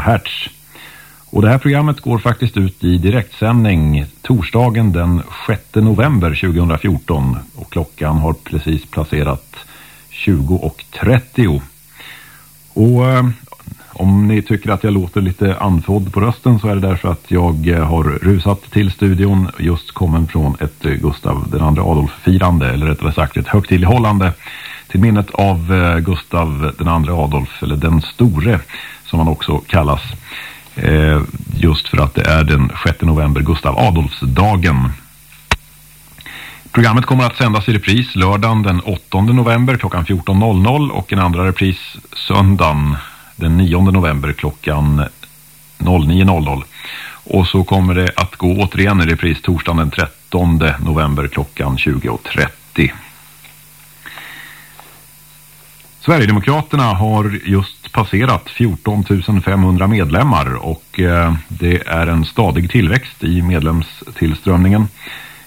Hertz. Och det här programmet går faktiskt ut i direktsändning torsdagen den 6 november 2014 och klockan har precis placerat 20.30. Och eh, om ni tycker att jag låter lite andfådd på rösten så är det därför att jag eh, har rusat till studion just kommen från ett eh, Gustav den andra Adolf-firande eller rättare sagt ett högtidlighållande till minnet av eh, Gustav den andra Adolf eller den store som han också kallas eh, just för att det är den 6 november Gustav Adolfsdagen. Programmet kommer att sändas i repris lördagen den 8 november klockan 14.00 och en andra repris söndagen den 9 november klockan 09.00. Och så kommer det att gå återigen i repris torsdagen den 13 november klockan 20.30. Sverigedemokraterna har just passerat 14 500 medlemmar och eh, det är en stadig tillväxt i medlemstillströmningen.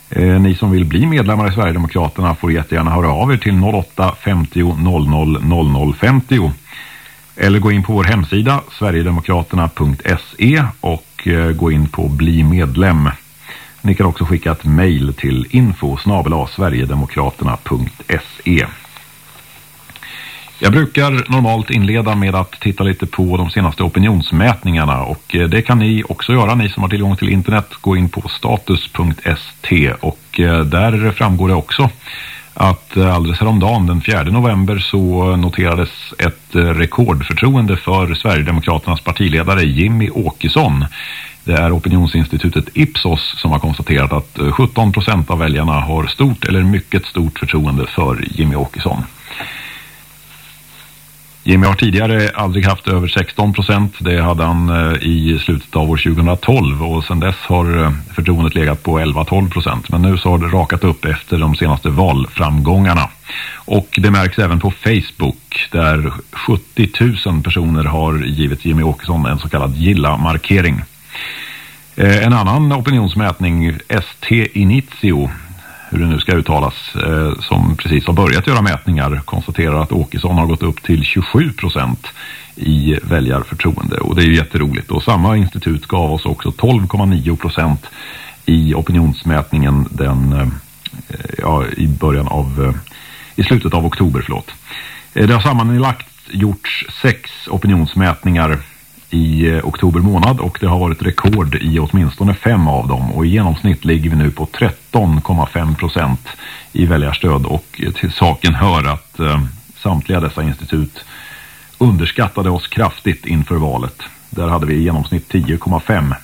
Eh, ni som vill bli medlemmar i Sverigedemokraterna får jättegärna höra av er till 08 50 00 00 50 eller gå in på vår hemsida sverigedemokraterna.se och eh, gå in på bli medlem. Ni kan också skicka ett mejl till info sverigedemokraterna.se. Jag brukar normalt inleda med att titta lite på de senaste opinionsmätningarna och eh, det kan ni också göra, ni som har tillgång till internet. Gå in på status.st och eh, där framgår det också att eh, alldeles häromdagen den 4 november så noterades ett rekordförtroende för Sverigedemokraternas partiledare Jimmy Åkesson. Det är opinionsinstitutet Ipsos som har konstaterat att 17 procent av väljarna har stort eller mycket stort förtroende för Jimmy Åkesson. Jimmy har tidigare aldrig haft över 16 procent. Det hade han eh, i slutet av år 2012 och sedan dess har eh, förtroendet legat på 11-12 procent. Men nu så har det rakat upp efter de senaste valframgångarna. Och det märks även på Facebook där 70 000 personer har givit Jimmy Åkesson en så kallad gilla-markering. Eh, en annan opinionsmätning, ST Initio, hur det nu ska uttalas, eh, som precis har börjat göra mätningar konstaterar att Åkesson har gått upp till 27 procent i väljarförtroende och det är ju jätteroligt. Och samma institut gav oss också 12,9 procent i opinionsmätningen den, eh, ja, i början av, eh, i slutet av oktober, förlåt. Eh, det har sammanlagt gjorts sex opinionsmätningar i eh, oktober månad och det har varit rekord i åtminstone fem av dem och i genomsnitt ligger vi nu på 13,5 procent i väljarstöd och till saken hör att eh, samtliga dessa institut underskattade oss kraftigt inför valet. Där hade vi i genomsnitt 10,5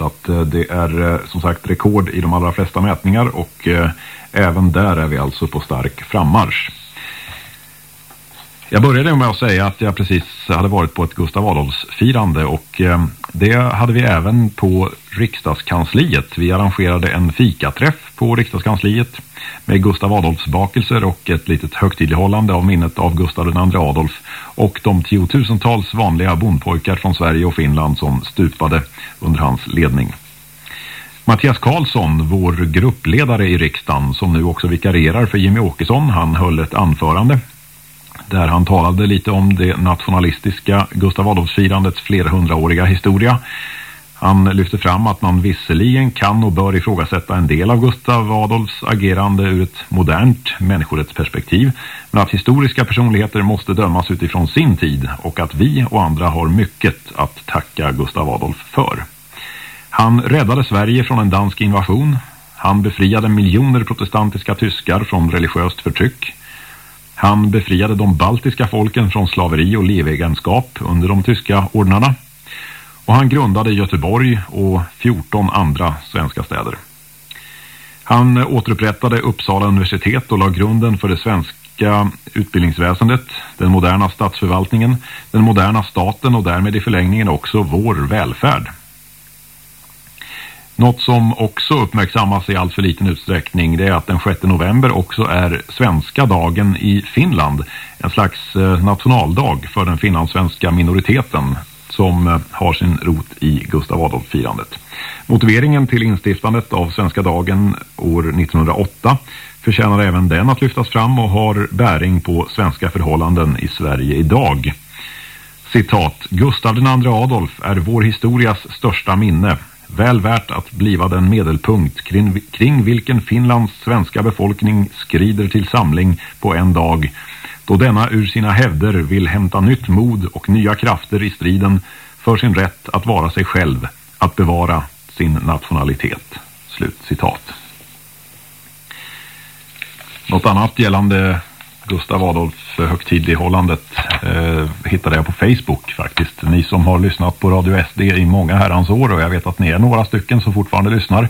så att eh, det är eh, som sagt rekord i de allra flesta mätningar och eh, även där är vi alltså på stark frammarsch. Jag började med att säga att jag precis hade varit på ett Gustav Adolfs-firande och ehm, det hade vi även på riksdagskansliet. Vi arrangerade en fikaträff på riksdagskansliet med Gustav Adolfs bakelser och ett litet högtidlighållande av minnet av Gustav II Adolf och de tiotusentals vanliga bondpojkar från Sverige och Finland som stupade under hans ledning. Mattias Karlsson, vår gruppledare i riksdagen som nu också vikarierar för Jimmy Åkesson, han höll ett anförande där han talade lite om det nationalistiska Gustav Adolfsfirandets flerhundraåriga historia. Han lyfte fram att man visserligen kan och bör ifrågasätta en del av Gustav Adolfs agerande ur ett modernt människorättsperspektiv men att historiska personligheter måste dömas utifrån sin tid och att vi och andra har mycket att tacka Gustav Adolf för. Han räddade Sverige från en dansk invasion. Han befriade miljoner protestantiska tyskar från religiöst förtryck. Han befriade de baltiska folken från slaveri och levegenskap under de tyska ordnarna. Och han grundade Göteborg och 14 andra svenska städer. Han återupprättade Uppsala universitet och la grunden för det svenska utbildningsväsendet, den moderna statsförvaltningen, den moderna staten och därmed i förlängningen också vår välfärd. Något som också uppmärksammas i allt för liten utsträckning det är att den 6 november också är svenska dagen i Finland. En slags eh, nationaldag för den finlandssvenska minoriteten som eh, har sin rot i Gustav Adolf-firandet. Motiveringen till instiftandet av svenska dagen år 1908 förtjänar även den att lyftas fram och har bäring på svenska förhållanden i Sverige idag. Citat, Gustav II Adolf är vår historias största minne. Väl värt att bliva den medelpunkt kring, kring vilken Finlands svenska befolkning skrider till samling på en dag då denna ur sina hävder vill hämta nytt mod och nya krafter i striden för sin rätt att vara sig själv, att bevara sin nationalitet. Slut citat. Något annat gällande Gustav Adolf högtidlighållandet eh, hittade jag på Facebook faktiskt. Ni som har lyssnat på Radio SD i många herrans år och jag vet att ni är några stycken som fortfarande lyssnar.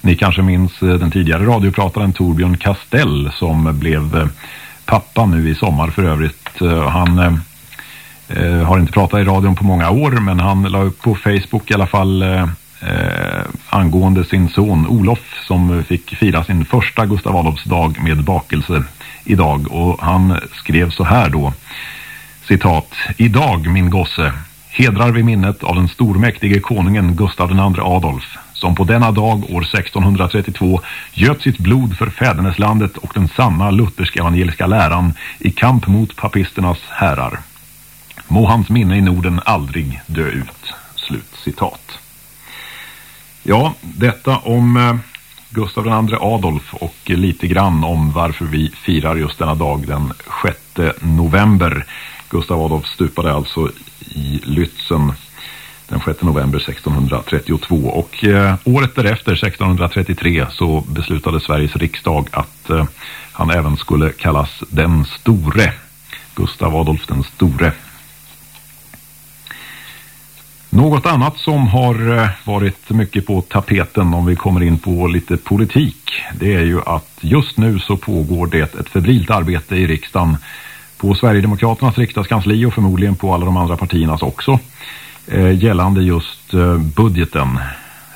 Ni kanske minns eh, den tidigare radioprataren Torbjörn Castell som blev eh, pappa nu i sommar för övrigt. Eh, han eh, eh, har inte pratat i radion på många år men han la upp på Facebook i alla fall eh, angående sin son Olof som fick fira sin första Gustav Adolfs dag med bakelse idag och han skrev så här då citat Idag min gosse hedrar vi minnet av den stormäktige konungen Gustav II Adolf som på denna dag år 1632 göt sitt blod för fäderneslandet och den sanna luthersk-evangeliska läran i kamp mot papisternas herrar. Må hans minne i Norden aldrig dö ut. Slut citat. Ja, detta om eh, Gustav II Adolf och lite grann om varför vi firar just denna dag den 6 november. Gustav Adolf stupade alltså i Lützen den 6 november 1632 och eh, året därefter 1633 så beslutade Sveriges riksdag att eh, han även skulle kallas den store, Gustav Adolf den store. Något annat som har eh, varit mycket på tapeten om vi kommer in på lite politik det är ju att just nu så pågår det ett febrilt arbete i riksdagen på Sverigedemokraternas riksdagskansli och förmodligen på alla de andra partiernas också eh, gällande just eh, budgeten.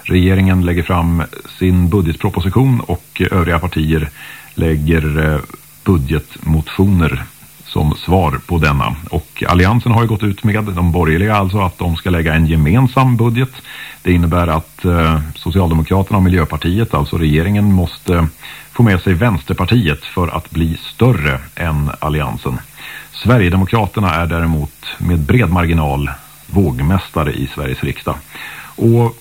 Regeringen lägger fram sin budgetproposition och övriga partier lägger budgetmotioner som svar på denna. Och alliansen har ju gått ut med, de borgerliga alltså, att de ska lägga en gemensam budget. Det innebär att eh, Socialdemokraterna och Miljöpartiet, alltså regeringen, måste få med sig Vänsterpartiet för att bli större än alliansen. Sverigedemokraterna är däremot med bred marginal vågmästare i Sveriges riksdag. Och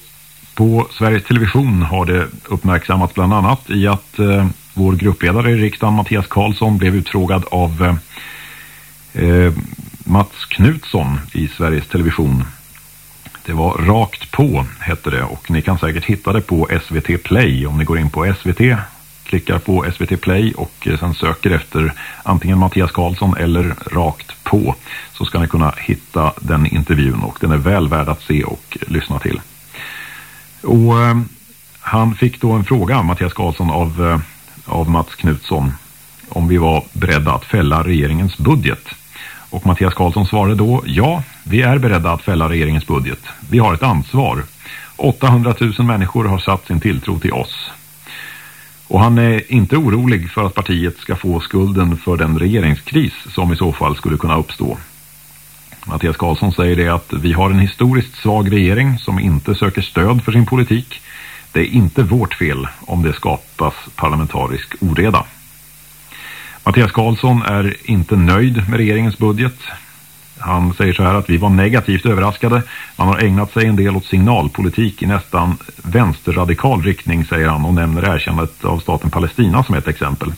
på Sveriges Television har det uppmärksammats bland annat i att eh, vår gruppledare i riksdagen Mattias Karlsson blev utfrågad av eh, eh, Mats Knutsson i Sveriges Television. Det var Rakt på hette det och ni kan säkert hitta det på SVT Play om ni går in på SVT klickar på SVT Play och eh, sen söker efter antingen Mattias Karlsson eller Rakt på så ska ni kunna hitta den intervjun och den är väl värd att se och lyssna till. Och eh, han fick då en fråga, Mattias Karlsson, av, eh, av Mats Knutsson om vi var beredda att fälla regeringens budget. Och Mattias Karlsson svarade då, ja, vi är beredda att fälla regeringens budget. Vi har ett ansvar. 800 000 människor har satt sin tilltro till oss. Och han är inte orolig för att partiet ska få skulden för den regeringskris som i så fall skulle kunna uppstå. Mattias Karlsson säger det att vi har en historiskt svag regering som inte söker stöd för sin politik. Det är inte vårt fel om det skapas parlamentarisk oreda. Mattias Karlsson är inte nöjd med regeringens budget. Han säger så här att vi var negativt överraskade. Man har ägnat sig en del åt signalpolitik i nästan vänsterradikal riktning säger han och nämner erkännandet av staten Palestina som ett exempel.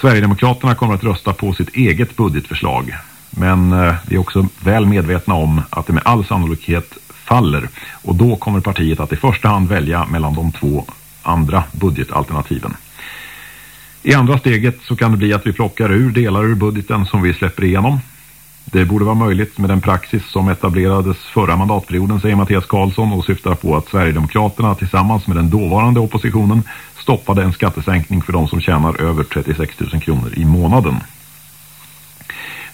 Sverigedemokraterna kommer att rösta på sitt eget budgetförslag. Men eh, vi är också väl medvetna om att det med all sannolikhet faller och då kommer partiet att i första hand välja mellan de två andra budgetalternativen. I andra steget så kan det bli att vi plockar ur delar ur budgeten som vi släpper igenom. Det borde vara möjligt med den praxis som etablerades förra mandatperioden, säger Mattias Karlsson och syftar på att Sverigedemokraterna tillsammans med den dåvarande oppositionen stoppade en skattesänkning för de som tjänar över 36 000 kronor i månaden.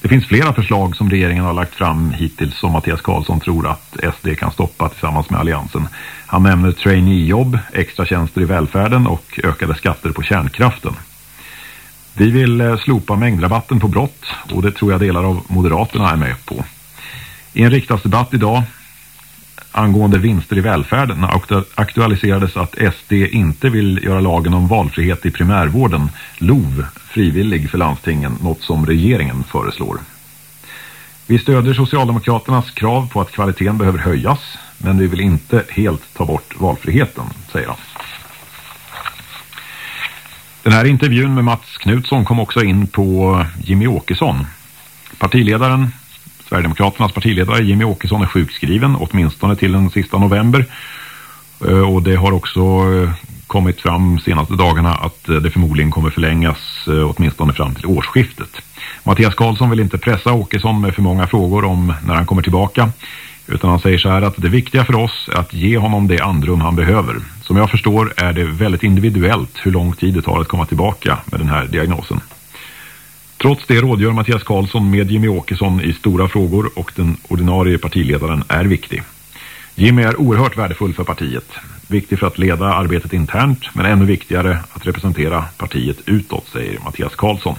Det finns flera förslag som regeringen har lagt fram hittills som Mattias Karlsson tror att SD kan stoppa tillsammans med alliansen. Han nämner traineejobb, extra tjänster i välfärden och ökade skatter på kärnkraften. Vi vill eh, slopa mängdrabatten på brott och det tror jag delar av Moderaterna är med på. I en riksdagsdebatt idag angående vinster i välfärden aktualiserades att SD inte vill göra lagen om valfrihet i primärvården, LOV, frivillig för landstingen, något som regeringen föreslår. Vi stöder Socialdemokraternas krav på att kvaliteten behöver höjas men vi vill inte helt ta bort valfriheten, säger han. Den här intervjun med Mats Knutsson kom också in på Jimmy Åkesson. Partiledaren, Sverigedemokraternas partiledare Jimmy Åkesson är sjukskriven åtminstone till den sista november. Eh, och det har också eh, kommit fram senaste dagarna att eh, det förmodligen kommer förlängas åtminstone fram till årsskiftet. Mattias Karlsson vill inte pressa Åkesson med för många frågor om när han kommer tillbaka. Utan han säger så här att det viktiga för oss är att ge honom det andrum han behöver. Som jag förstår är det väldigt individuellt hur lång tid det tar att komma tillbaka med den här diagnosen. Trots det rådgör Mattias Karlsson med Jimmy Åkesson i stora frågor och den ordinarie partiledaren är viktig. Jimmy är oerhört värdefull för partiet. Viktig för att leda arbetet internt men ännu viktigare att representera partiet utåt, säger Mattias Karlsson.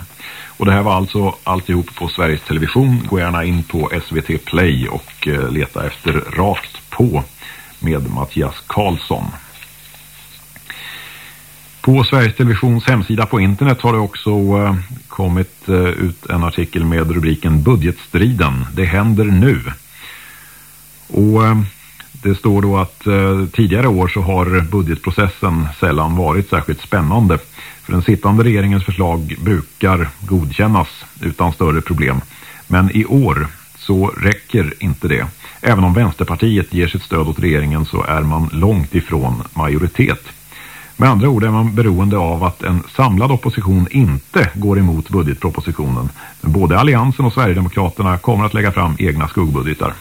Och det här var alltså alltihop på Sveriges Television. Gå gärna in på SVT Play och eh, leta efter Rakt på med Mattias Karlsson. På Sveriges Televisions hemsida på internet har det också eh, kommit eh, ut en artikel med rubriken Budgetstriden. Det händer nu. Och det står då att eh, tidigare år så har budgetprocessen sällan varit särskilt spännande. För den sittande regeringens förslag brukar godkännas utan större problem. Men i år så räcker inte det. Även om Vänsterpartiet ger sitt stöd åt regeringen så är man långt ifrån majoritet. Med andra ord är man beroende av att en samlad opposition inte går emot budgetpropositionen. Både Alliansen och Sverigedemokraterna kommer att lägga fram egna skuggbudgetar.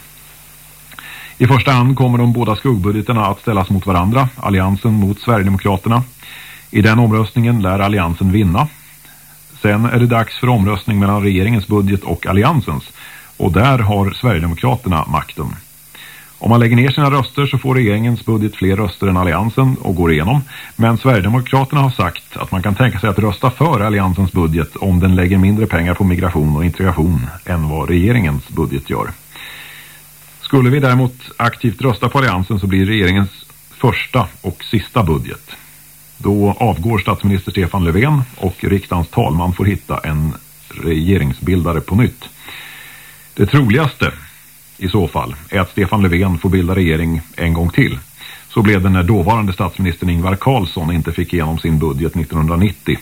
I första hand kommer de båda skuggbudgeterna att ställas mot varandra, Alliansen mot Sverigedemokraterna. I den omröstningen lär alliansen vinna. Sen är det dags för omröstning mellan regeringens budget och alliansens. Och där har Sverigedemokraterna makten. Om man lägger ner sina röster så får regeringens budget fler röster än alliansen och går igenom. Men Sverigedemokraterna har sagt att man kan tänka sig att rösta för alliansens budget om den lägger mindre pengar på migration och integration än vad regeringens budget gör. Skulle vi däremot aktivt rösta på alliansen så blir regeringens första och sista budget. Då avgår statsminister Stefan Löfven och riksdagens talman får hitta en regeringsbildare på nytt. Det troligaste i så fall är att Stefan Löfven får bilda regering en gång till. Så blev det när dåvarande statsministern Ingvar Carlsson inte fick igenom sin budget 1990.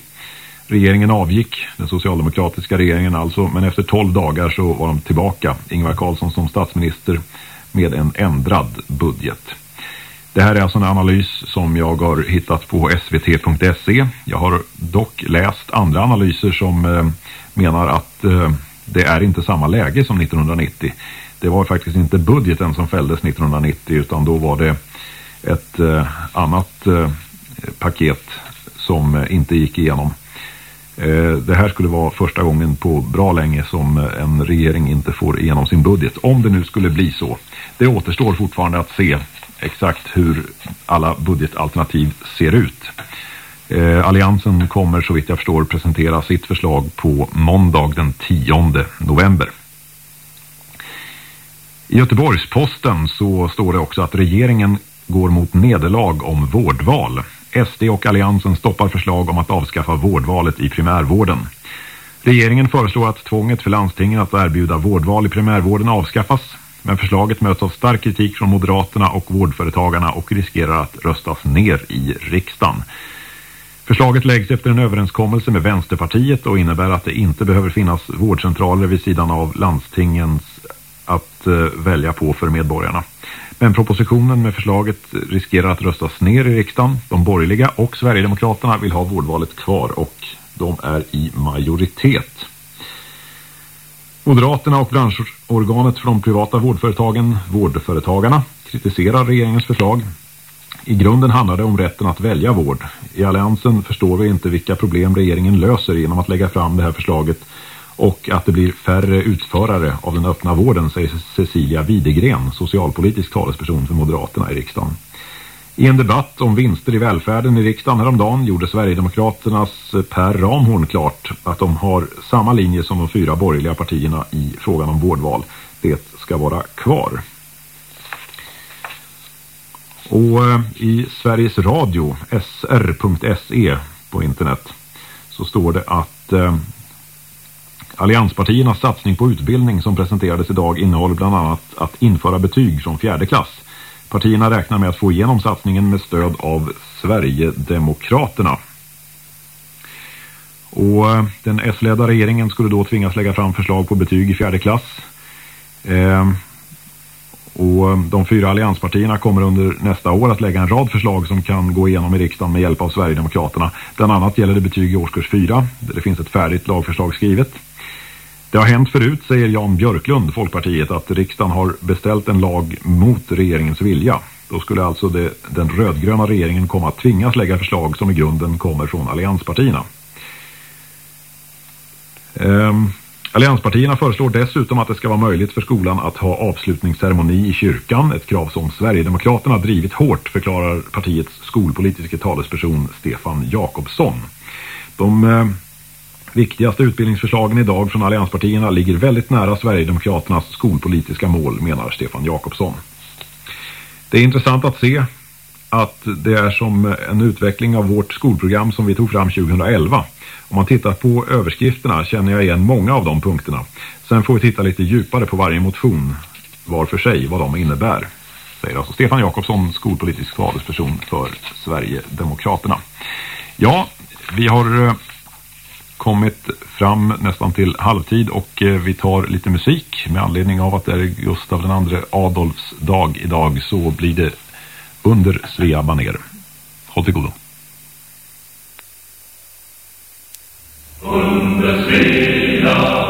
Regeringen avgick, den socialdemokratiska regeringen alltså, men efter 12 dagar så var de tillbaka, Ingvar Carlsson som statsminister, med en ändrad budget. Det här är alltså en analys som jag har hittat på svt.se. Jag har dock läst andra analyser som eh, menar att eh, det är inte samma läge som 1990. Det var faktiskt inte budgeten som fälldes 1990 utan då var det ett eh, annat eh, paket som eh, inte gick igenom. Eh, det här skulle vara första gången på bra länge som eh, en regering inte får igenom sin budget. Om det nu skulle bli så. Det återstår fortfarande att se exakt hur alla budgetalternativ ser ut. Eh, Alliansen kommer så vitt jag förstår presentera sitt förslag på måndag den 10 november. I Göteborgsposten så står det också att regeringen går mot nederlag om vårdval. SD och Alliansen stoppar förslag om att avskaffa vårdvalet i primärvården. Regeringen föreslår att tvånget för landstingen att erbjuda vårdval i primärvården avskaffas. Men förslaget möts av stark kritik från Moderaterna och vårdföretagarna och riskerar att röstas ner i riksdagen. Förslaget läggs efter en överenskommelse med Vänsterpartiet och innebär att det inte behöver finnas vårdcentraler vid sidan av landstingens att eh, välja på för medborgarna. Men propositionen med förslaget riskerar att röstas ner i riksdagen. De borgerliga och Sverigedemokraterna vill ha vårdvalet kvar och de är i majoritet. Moderaterna och branschorganet för de privata vårdföretagen, Vårdföretagarna, kritiserar regeringens förslag. I grunden handlar det om rätten att välja vård. I alliansen förstår vi inte vilka problem regeringen löser genom att lägga fram det här förslaget och att det blir färre utförare av den öppna vården, säger Cecilia Widegren, socialpolitisk talesperson för Moderaterna i riksdagen. I en debatt om vinster i välfärden i riksdagen häromdagen gjorde Sverigedemokraternas eh, Per Ramhorn klart att de har samma linje som de fyra borgerliga partierna i frågan om vårdval. Det ska vara kvar. Och eh, i Sveriges Radio, sr.se på internet, så står det att eh, Allianspartiernas satsning på utbildning som presenterades idag innehåller bland annat att införa betyg från fjärde klass. Partierna räknar med att få igenom satsningen med stöd av Sverigedemokraterna. Och eh, den S-ledda regeringen skulle då tvingas lägga fram förslag på betyg i fjärde klass. Ehm, eh, och de fyra allianspartierna kommer under nästa år att lägga en rad förslag som kan gå igenom i riksdagen med hjälp av Sverigedemokraterna. Bland annat gäller det betyg i årskurs 4 där det finns ett färdigt lagförslag skrivet. Det har hänt förut, säger Jan Björklund, Folkpartiet, att riksdagen har beställt en lag mot regeringens vilja. Då skulle alltså det, den rödgröna regeringen komma att tvingas lägga förslag som i grunden kommer från allianspartierna. Ehm, allianspartierna föreslår dessutom att det ska vara möjligt för skolan att ha avslutningsceremoni i kyrkan. Ett krav som Sverigedemokraterna drivit hårt förklarar partiets skolpolitiska talesperson Stefan Jakobsson. De eh, viktigaste utbildningsförslagen idag från allianspartierna ligger väldigt nära Sverigedemokraternas skolpolitiska mål menar Stefan Jakobsson. Det är intressant att se att det är som en utveckling av vårt skolprogram som vi tog fram 2011. Om man tittar på överskrifterna känner jag igen många av de punkterna. Sen får vi titta lite djupare på varje motion var för sig, vad de innebär. Säger alltså Stefan Jakobsson, skolpolitisk talesperson för Sverigedemokraterna. Ja, vi har eh, kommit fram nästan till halvtid och eh, vi tar lite musik med anledning av att det är Gustav den andra Adolfs dag idag så blir det under Svea baner. Håll till godo. Under Svea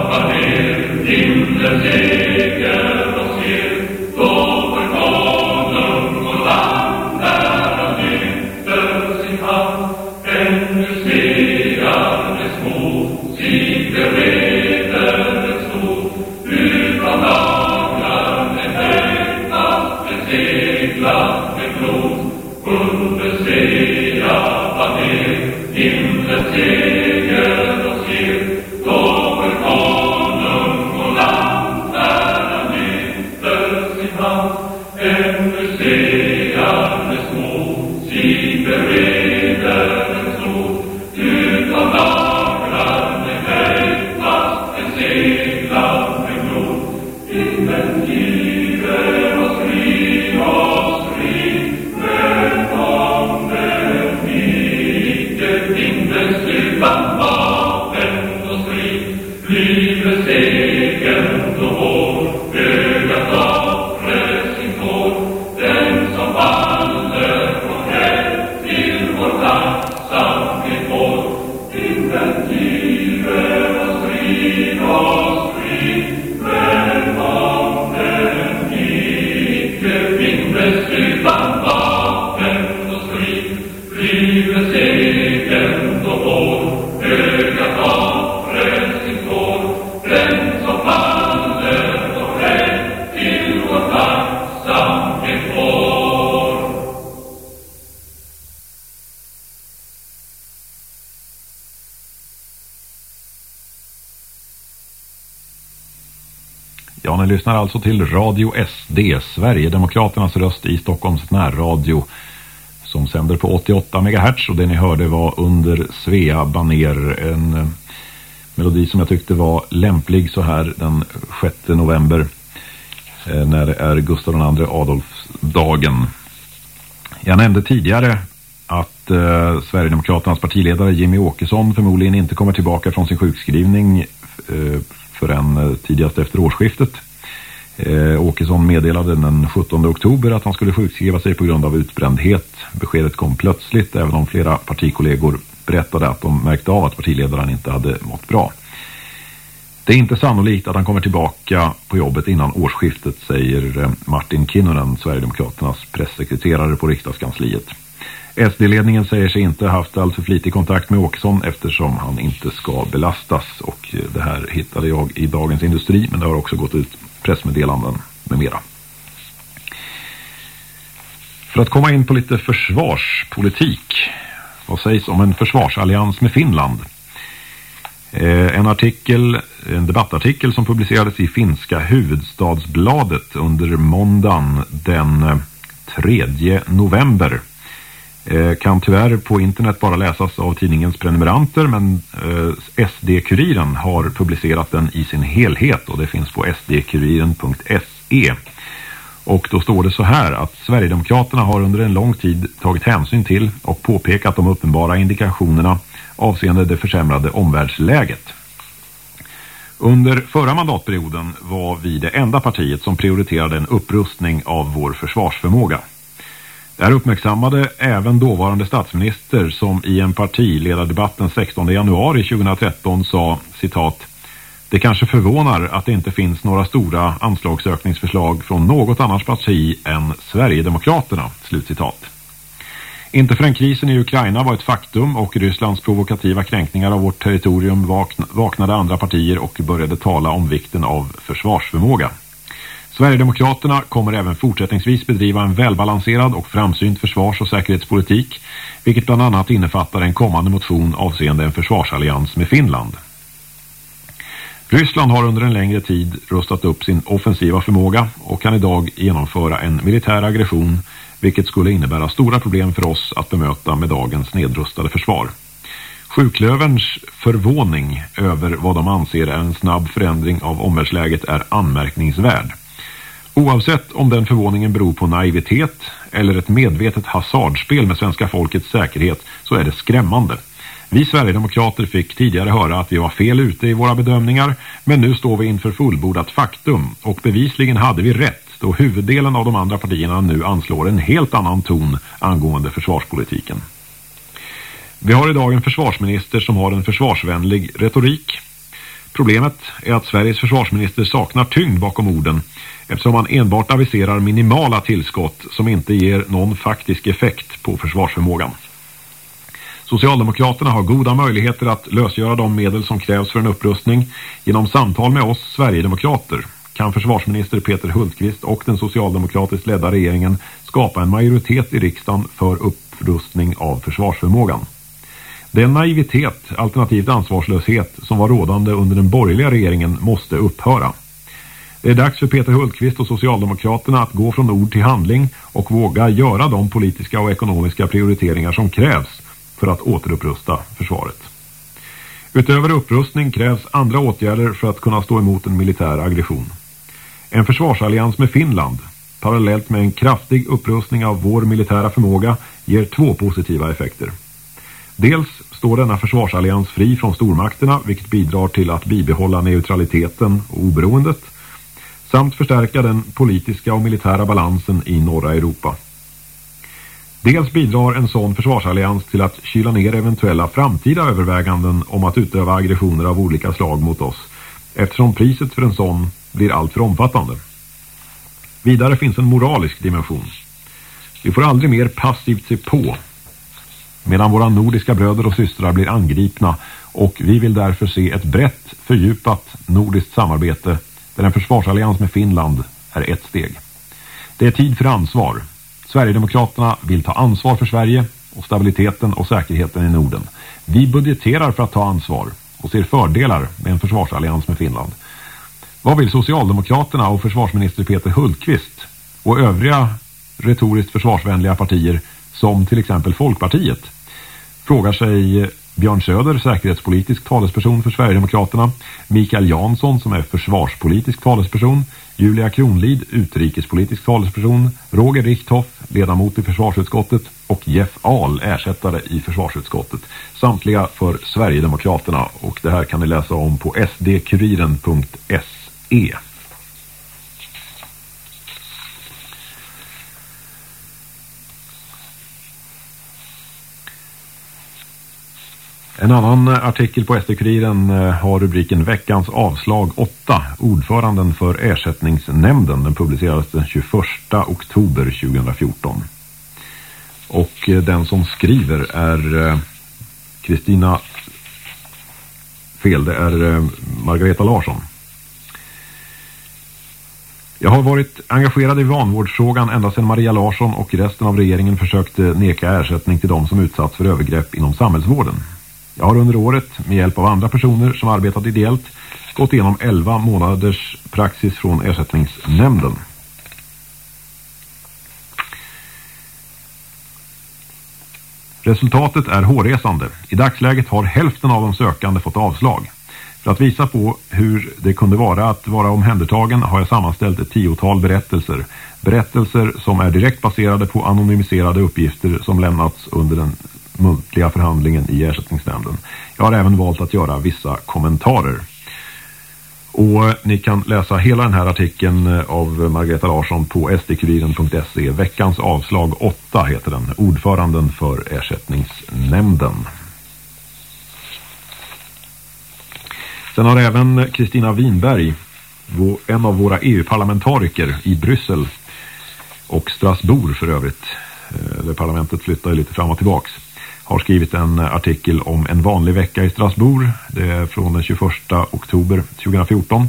Ja, ni lyssnar alltså till Radio SD, Sverigedemokraternas röst i Stockholms närradio som sänder på 88 MHz och det ni hörde var under Svea Baner en eh, melodi som jag tyckte var lämplig så här den 6 november eh, när det är Gustav II Adolfsdagen. Jag nämnde tidigare att eh, Sverigedemokraternas partiledare Jimmy Åkesson förmodligen inte kommer tillbaka från sin sjukskrivning eh, förrän eh, tidigast efter årsskiftet. Eh, Åkesson meddelade den 17 oktober att han skulle sjukskriva sig på grund av utbrändhet. Beskedet kom plötsligt även om flera partikollegor berättade att de märkte av att partiledaren inte hade mått bra. Det är inte sannolikt att han kommer tillbaka på jobbet innan årsskiftet säger eh, Martin Kinnunen, Sverigedemokraternas pressekreterare på riksdagskansliet. SD-ledningen säger sig inte haft alltför flitig kontakt med Åkesson eftersom han inte ska belastas och eh, det här hittade jag i Dagens Industri men det har också gått ut pressmeddelanden med mera. För att komma in på lite försvarspolitik. Vad sägs om en försvarsallians med Finland? Eh, en artikel, en debattartikel som publicerades i finska huvudstadsbladet under måndagen den eh, 3 november eh, kan tyvärr på internet bara läsas av tidningens prenumeranter men SD-kuriren har publicerat den i sin helhet och det finns på sdkuriren.se. Och då står det så här att Sverigedemokraterna har under en lång tid tagit hänsyn till och påpekat de uppenbara indikationerna avseende det försämrade omvärldsläget. Under förra mandatperioden var vi det enda partiet som prioriterade en upprustning av vår försvarsförmåga. Det här uppmärksammade även dåvarande statsminister som i en partiledardebatt den 16 januari 2013 sa citat det kanske förvånar att det inte finns några stora anslagsökningsförslag från något annat parti än Sverigedemokraterna. Slutcitat. Inte förrän krisen i Ukraina var ett faktum och Rysslands provokativa kränkningar av vårt territorium vaknade andra partier och började tala om vikten av försvarsförmåga. Sverigedemokraterna kommer även fortsättningsvis bedriva en välbalanserad och framsynt försvars- och säkerhetspolitik, vilket bland annat innefattar en kommande motion avseende en försvarsallians med Finland. Ryssland har under en längre tid rustat upp sin offensiva förmåga och kan idag genomföra en militär aggression vilket skulle innebära stora problem för oss att bemöta med dagens nedrustade försvar. Sjuklöverns förvåning över vad de anser är en snabb förändring av omvärldsläget är anmärkningsvärd. Oavsett om den förvåningen beror på naivitet eller ett medvetet hasardspel med svenska folkets säkerhet så är det skrämmande. Vi Sverigedemokrater fick tidigare höra att vi var fel ute i våra bedömningar men nu står vi inför fullbordat faktum och bevisligen hade vi rätt då huvuddelen av de andra partierna nu anslår en helt annan ton angående försvarspolitiken. Vi har idag en försvarsminister som har en försvarsvänlig retorik. Problemet är att Sveriges försvarsminister saknar tyngd bakom orden eftersom han enbart aviserar minimala tillskott som inte ger någon faktisk effekt på försvarsförmågan. Socialdemokraterna har goda möjligheter att lösgöra de medel som krävs för en upprustning genom samtal med oss Sverigedemokrater kan försvarsminister Peter Hultqvist och den socialdemokratiskt ledda regeringen skapa en majoritet i riksdagen för upprustning av försvarsförmågan. Den naivitet, alternativt ansvarslöshet, som var rådande under den borgerliga regeringen måste upphöra. Det är dags för Peter Hultqvist och Socialdemokraterna att gå från ord till handling och våga göra de politiska och ekonomiska prioriteringar som krävs för att återupprusta försvaret. Utöver upprustning krävs andra åtgärder för att kunna stå emot en militär aggression. En försvarsallians med Finland, parallellt med en kraftig upprustning av vår militära förmåga, ger två positiva effekter. Dels står denna försvarsallians fri från stormakterna vilket bidrar till att bibehålla neutraliteten och oberoendet samt förstärka den politiska och militära balansen i norra Europa. Dels bidrar en sån försvarsallians till att kyla ner eventuella framtida överväganden om att utöva aggressioner av olika slag mot oss eftersom priset för en sån blir alltför omfattande. Vidare finns en moralisk dimension. Vi får aldrig mer passivt se på medan våra nordiska bröder och systrar blir angripna och vi vill därför se ett brett, fördjupat nordiskt samarbete där en försvarsallians med Finland är ett steg. Det är tid för ansvar. Sverigedemokraterna vill ta ansvar för Sverige och stabiliteten och säkerheten i Norden. Vi budgeterar för att ta ansvar och ser fördelar med en försvarsallians med Finland. Vad vill Socialdemokraterna och försvarsminister Peter Hultqvist och övriga retoriskt försvarsvänliga partier som till exempel Folkpartiet? Frågar sig Björn Söder, säkerhetspolitisk talesperson för Sverigedemokraterna, Mikael Jansson som är försvarspolitisk talesperson, Julia Kronlid, utrikespolitisk talesperson, Roger Richthoff, ledamot i försvarsutskottet och Jeff Ahl, ersättare i försvarsutskottet. Samtliga för Sverigedemokraterna och det här kan ni läsa om på sdkuriren.se. En annan eh, artikel på SD-kuriren eh, har rubriken Veckans avslag 8, ordföranden för ersättningsnämnden. Den publicerades den 21 oktober 2014. Och eh, den som skriver är Kristina fel, det är Margareta Larsson. Jag har varit engagerad i vanvårdsfrågan ända sedan Maria Larsson och resten av regeringen försökte neka ersättning till de som utsatts för övergrepp inom samhällsvården. Jag har under året med hjälp av andra personer som arbetat ideellt gått igenom 11 månaders praxis från ersättningsnämnden. Resultatet är hårresande. I dagsläget har hälften av de sökande fått avslag. För att visa på hur det kunde vara att vara omhändertagen har jag sammanställt ett tiotal berättelser. Berättelser som är direkt baserade på anonymiserade uppgifter som lämnats under den muntliga förhandlingen i ersättningsnämnden. Jag har även valt att göra vissa kommentarer. Och eh, ni kan läsa hela den här artikeln eh, av Margareta Larsson på sdkuriren.se. Veckans avslag 8 heter den. Ordföranden för ersättningsnämnden. Sen har även Kristina Winberg, en av våra EU-parlamentariker i Bryssel och Strasbourg för övrigt, eh, där parlamentet flyttar lite fram och tillbaks, har skrivit en artikel om en vanlig vecka i Strasbourg. Det är från den 21 oktober 2014.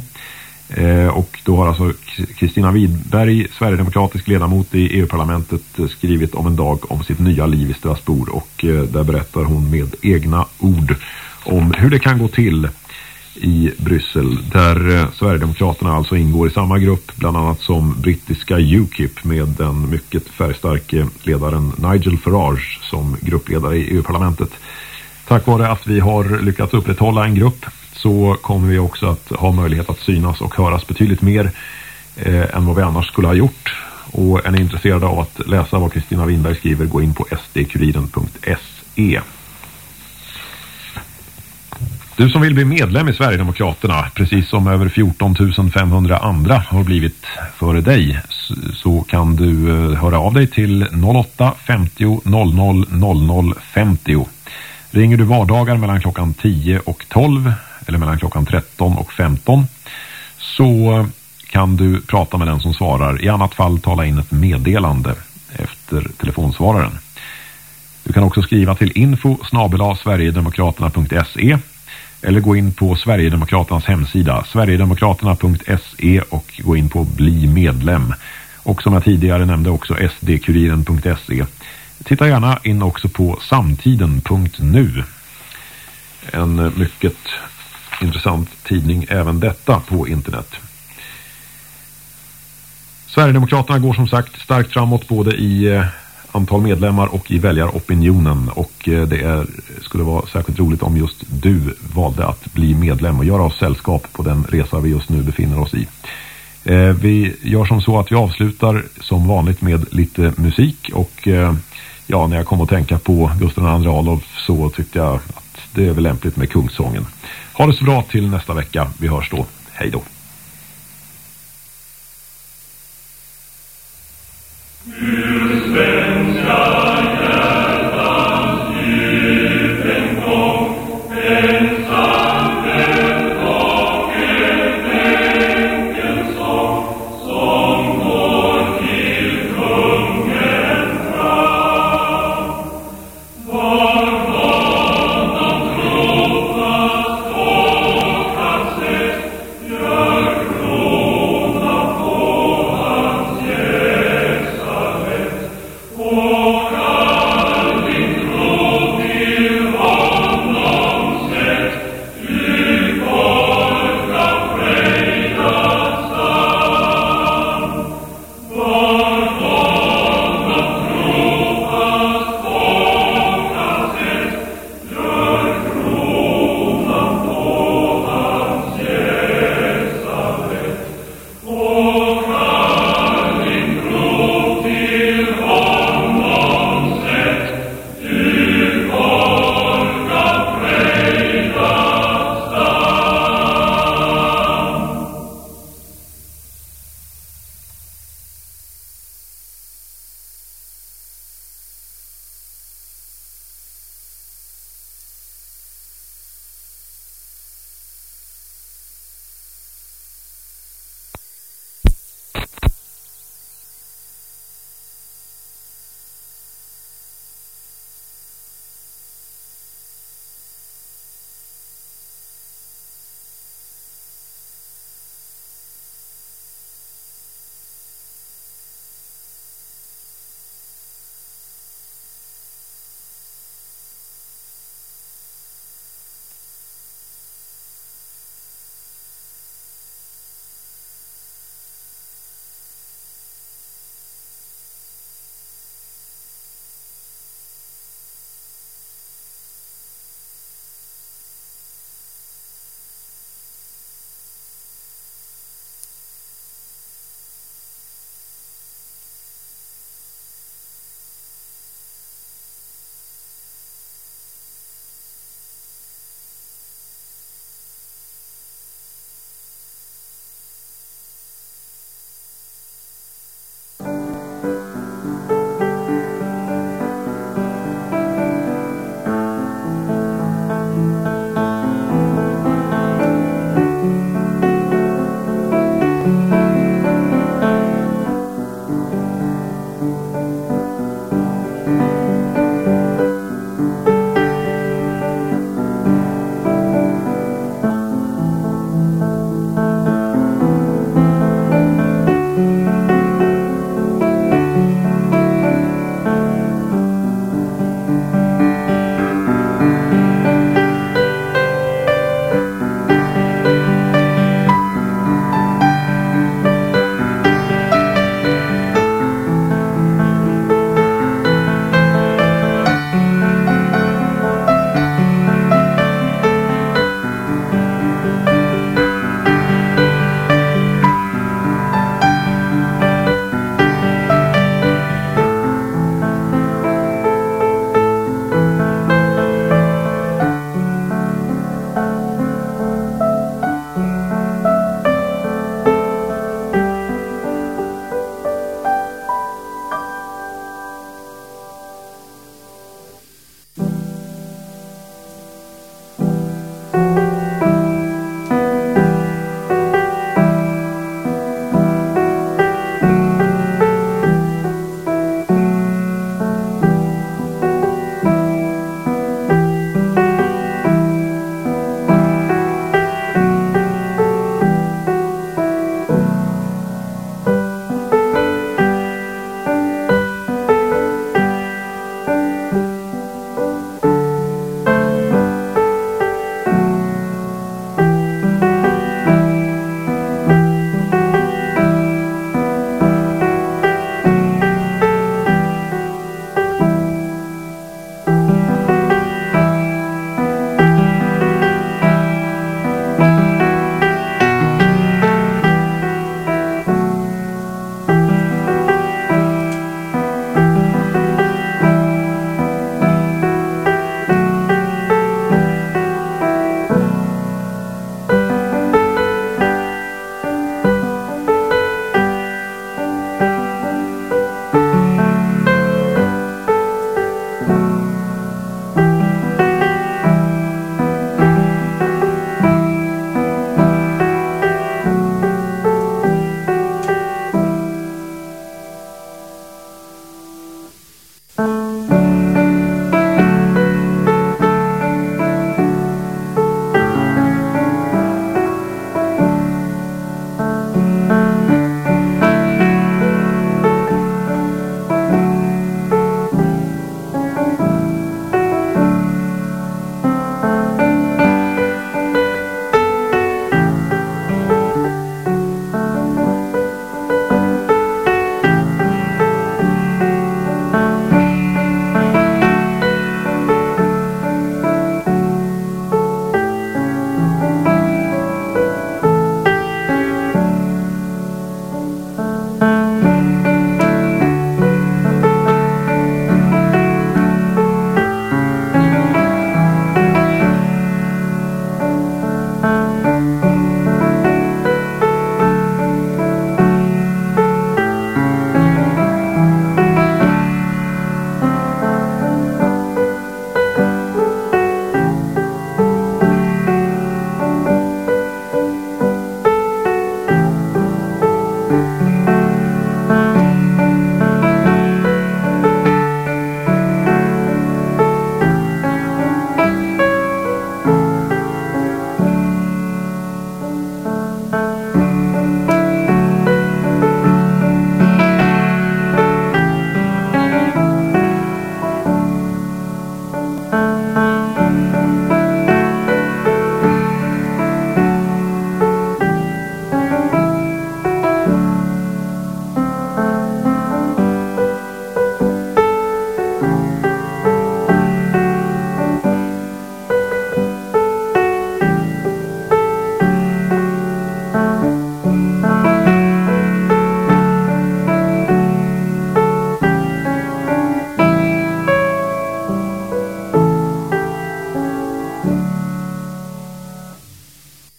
Eh, och då har alltså Kristina Widberg, Sverigedemokratisk ledamot i EU-parlamentet, skrivit om en dag om sitt nya liv i Strasbourg. Och eh, där berättar hon med egna ord om hur det kan gå till i Bryssel där eh, Sverigedemokraterna alltså ingår i samma grupp bland annat som brittiska UKIP med den mycket färgstarke ledaren Nigel Farage som gruppledare i EU-parlamentet. Tack vare att vi har lyckats upprätthålla en grupp så kommer vi också att ha möjlighet att synas och höras betydligt mer eh, än vad vi annars skulle ha gjort. Och är ni intresserade av att läsa vad Kristina Winberg skriver gå in på sdkuriren.se. Du som vill bli medlem i Sverigedemokraterna, precis som över 14 500 andra har blivit före dig, så kan du eh, höra av dig till 08 50 00 00 50. Ringer du vardagar mellan klockan 10 och 12 eller mellan klockan 13 och 15 så kan du prata med den som svarar. I annat fall tala in ett meddelande efter telefonsvararen. Du kan också skriva till info sverigedemokraterna.se eller gå in på Sverigedemokraternas hemsida sverigedemokraterna.se och gå in på bli medlem. Och som jag tidigare nämnde också sdkuriren.se. Titta gärna in också på samtiden.nu. En mycket intressant tidning även detta på internet. Sverigedemokraterna går som sagt starkt framåt både i eh, antal medlemmar och i väljaropinionen och eh, det är, skulle vara särskilt roligt om just du valde att bli medlem och göra oss sällskap på den resa vi just nu befinner oss i. Eh, vi gör som så att vi avslutar som vanligt med lite musik och eh, ja, när jag kom att tänka på Gustav II Adolf så tyckte jag att det är väl lämpligt med Kungssången. Ha det så bra till nästa vecka. Vi hörs då. Hej då. Yeah.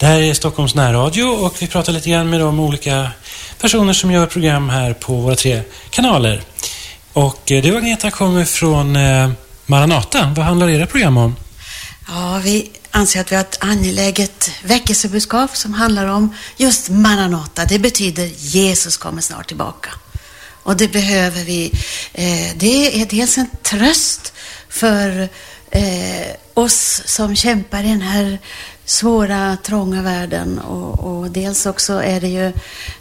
Här är Stockholms närradio och vi pratar lite grann med de olika personer som gör program här på våra tre kanaler. Och eh, du Agneta kommer från eh, Maranata. Vad handlar era program om? Ja, vi anser att vi har ett angeläget väckelsebudskap som handlar om just Maranata. Det betyder Jesus kommer snart tillbaka. Och det behöver vi. Eh, det är dels en tröst för oss som kämpar i den här svåra, trånga världen och, och dels också är det ju,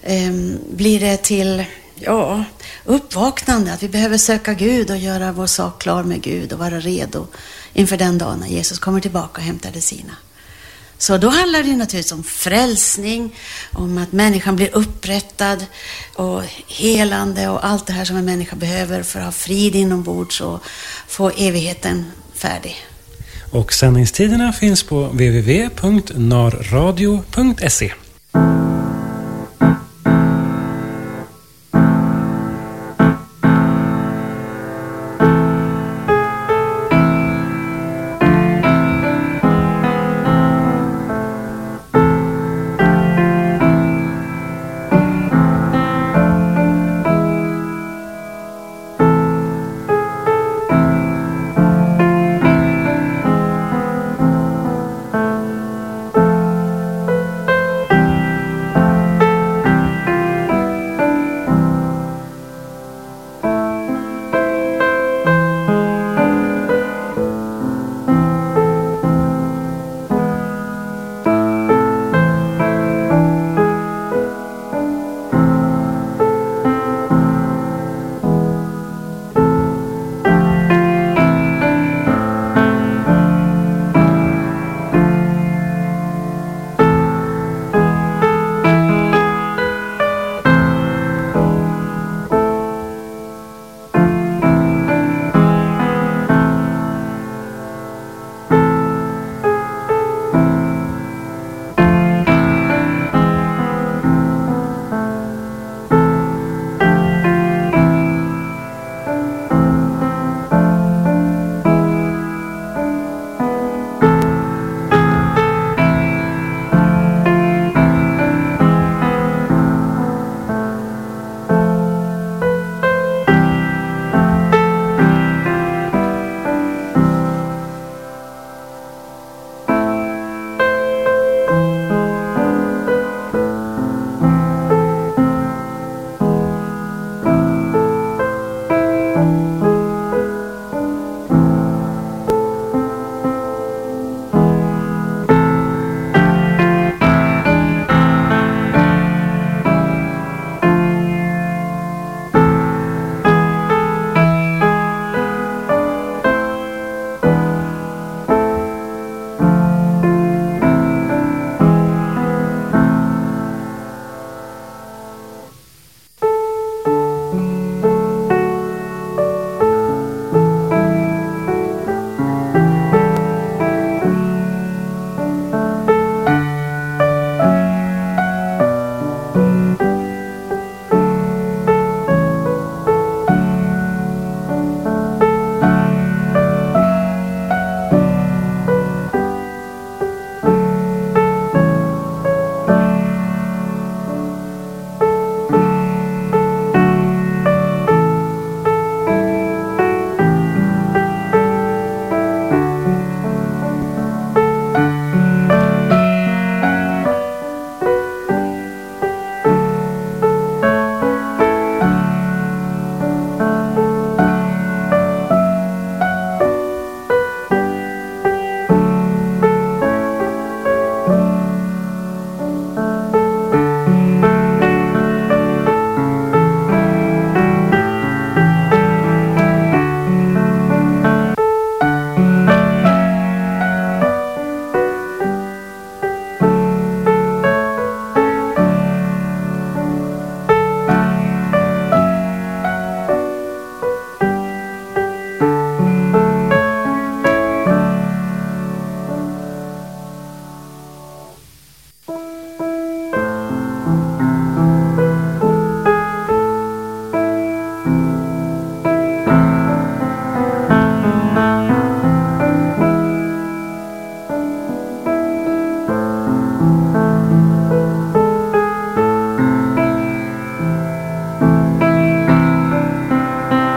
eh, blir det till ja, uppvaknande, att vi behöver söka Gud och göra vår sak klar med Gud och vara redo inför den dagen när Jesus kommer tillbaka och hämtar det sina. Så då handlar det naturligtvis om frälsning, om att människan blir upprättad och helande och allt det här som en människa behöver för att ha frid inombords och få evigheten färdig. Och sändningstiderna finns på www.narradio.se.